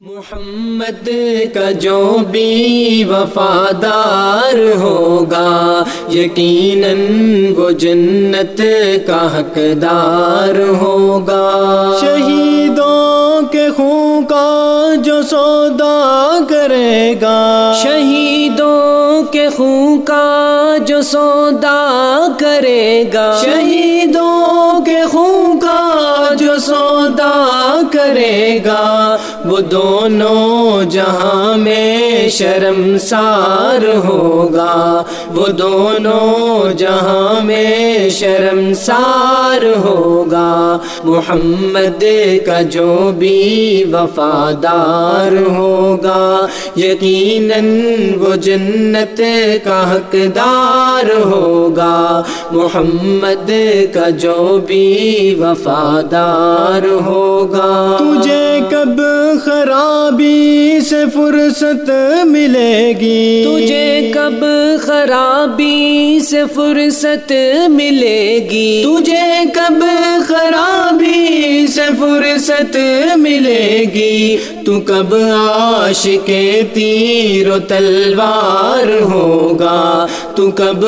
محمد کا جو بھی وفادار ہوگا یقیناً وہ جنت کا حقدار ہوگا۔ شہیدوں کے خون کا جو سودا کرے گا۔ شہیدوں کے خون کا جو سودا کرے گا۔ شہیدوں کے خون کا جو سودا کرے گا۔ دونوں جہاں میں شرمسار ہوگا۔ وہ دونوں جہاں میں شرمسار ہوگا۔ محمد کا جو بھی وفادار ہوگا۔ یقیناً وہ جنت کا حقدار ہوگا۔ محمد کا جو بھی وفادار ہوگا۔ تجھے کب خرابی سے فرصت ملے گی۔ تجھے کب خرابی سے فرصت ملے گی؟ تجھے کب خرابی سے فرصت ملے گی؟ تو کب کے تیر و تلوار ہوگا؟ تو کب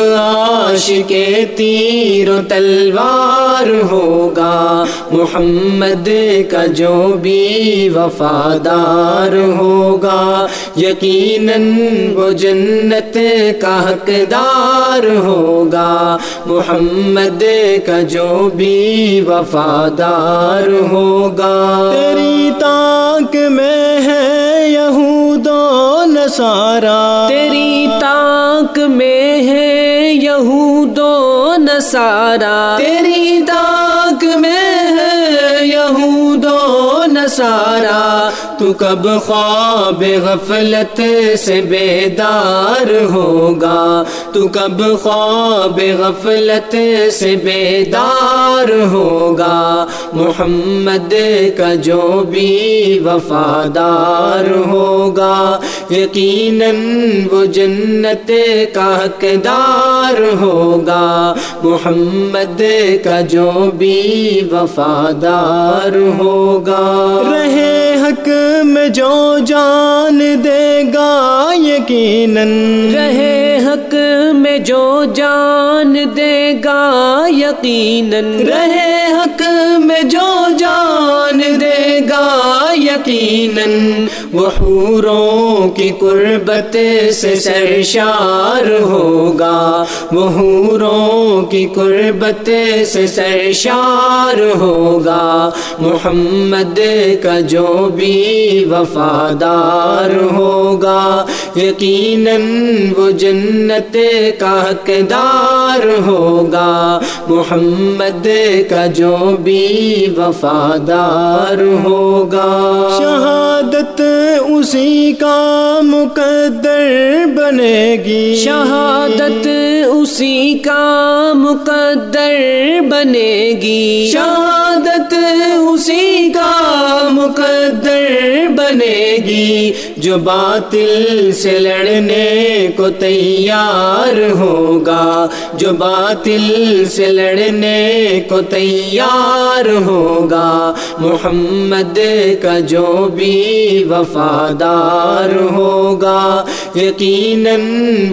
کے تیر و تلوار ہوگا۔ محمد کا جو بھی وفادار ہوگا۔ یقیناً وہ جنت کا حقدار ہوگا۔ محمد کا جو بھی وفادار ہوگا۔ تیری تاک میں ہے یہود و نصارا تیری تاک میں ہے یہود و نصارا تو کب خواب غفلت سے بیدار ہوگا؟ تو کب خواب غفلت سے بیدار ہوگا؟ محمد کا جو بھی وفادار ہوگا یقیناً وہ جنت کا حقدار ہوگا۔ محمد کا جو بھی وفادار ہوگا۔ رہے حق میں جو جان دے گا یقیناً رہے جو جان دے گا یقیناً رہے حق میں جو جان دے گا یقیناً وہ حوروں کی قربت سے سرشار ہوگا وہ حوروں کی قربت سے سرشار ہوگا محمد کا جو بھی وفادار ہوگا یقیناً وہ جنت کا حقدار ہوگا محمد کا جو بھی وفادار ہوگا۔ شہادت اسی کا مقدر بنے گی۔ شہادت اسی کا مقدر بنے گی۔ شہادت اسی کا مقدر بنے گی۔ جو باطل سے لڑنے کو تیار ہوگا۔ جو باطل سے لڑنے کو تیار ہوگا۔ محمد کا جو بھی وفادار ہوگا یقیناً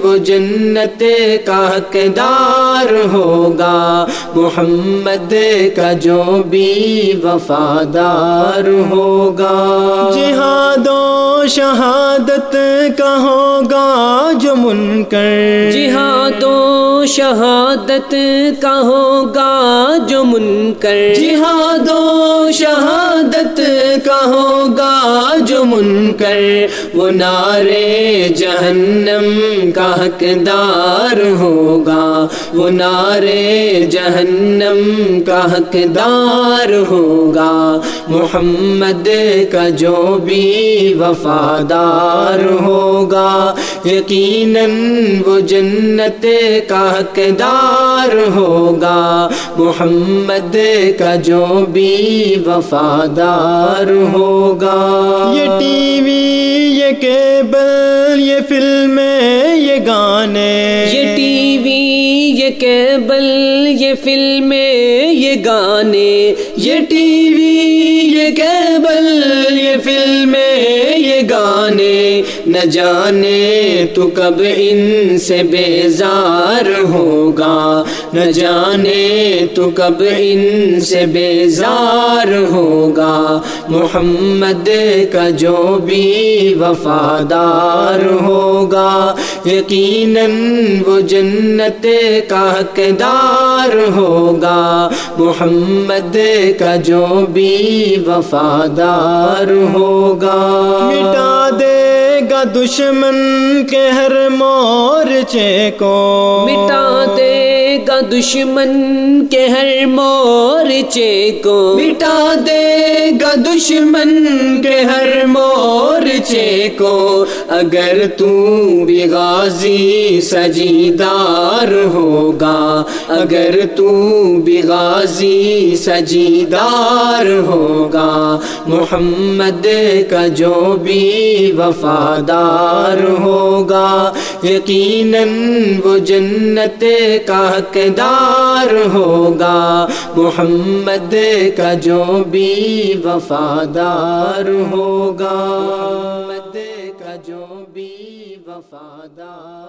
وہ جنت کا حقدار ہوگا محمد کا جو بھی وفادار ہوگا۔ جہاد و شہادت کا ہوگا جو منکر۔ جہاد و شہادت کا ہوگا جو منکر۔ جہاد و شہادت کا ہوگا منکر، وہ نارے جہنم کا حقدار ہوگا۔ وہ نارے جہنم کا حقدار ہوگا۔ محمد کا جو بھی وفادار ہوگا۔ یقیناً وہ جنت کا حقدار ہوگا محمد کا جو بھی وفادار ہوگا۔ یہ ٹی وی یہ کیبل یہ فلمیں یہ گانے۔ یہ ٹی وی یہ کیبل یہ فلمیں یہ گانے۔ یہ ٹی وی یہ کیبل یہ فلمیں۔ نہ جانے تو کب ان سے بیزار ہوگا؟ نہ جانے تو کب ان سے بیزار ہوگا؟ محمد کا جو بھی وفادار ہوگا، یقیناً وہ جنت کا حقدار ہوگا۔ محمد کا جو بھی وفادار ہوگا۔ مٹا دے۔ دشمن کے ہر مورچے کو مٹا دشمن کے ہر مورچے کو مٹا دے گا دشمن کے ہر مورچے کو۔ اگر تو بھی غازی سجیدار ہوگا، اگر تو بھی غازی سجیدار ہوگا، محمد کا جو بھی وفادار ہوگا۔ یقیناً وہ جنت کا حقدار ہوگا، محمد کا جو بھی وفادار ہوگا، محمد کا جو بھی وفادار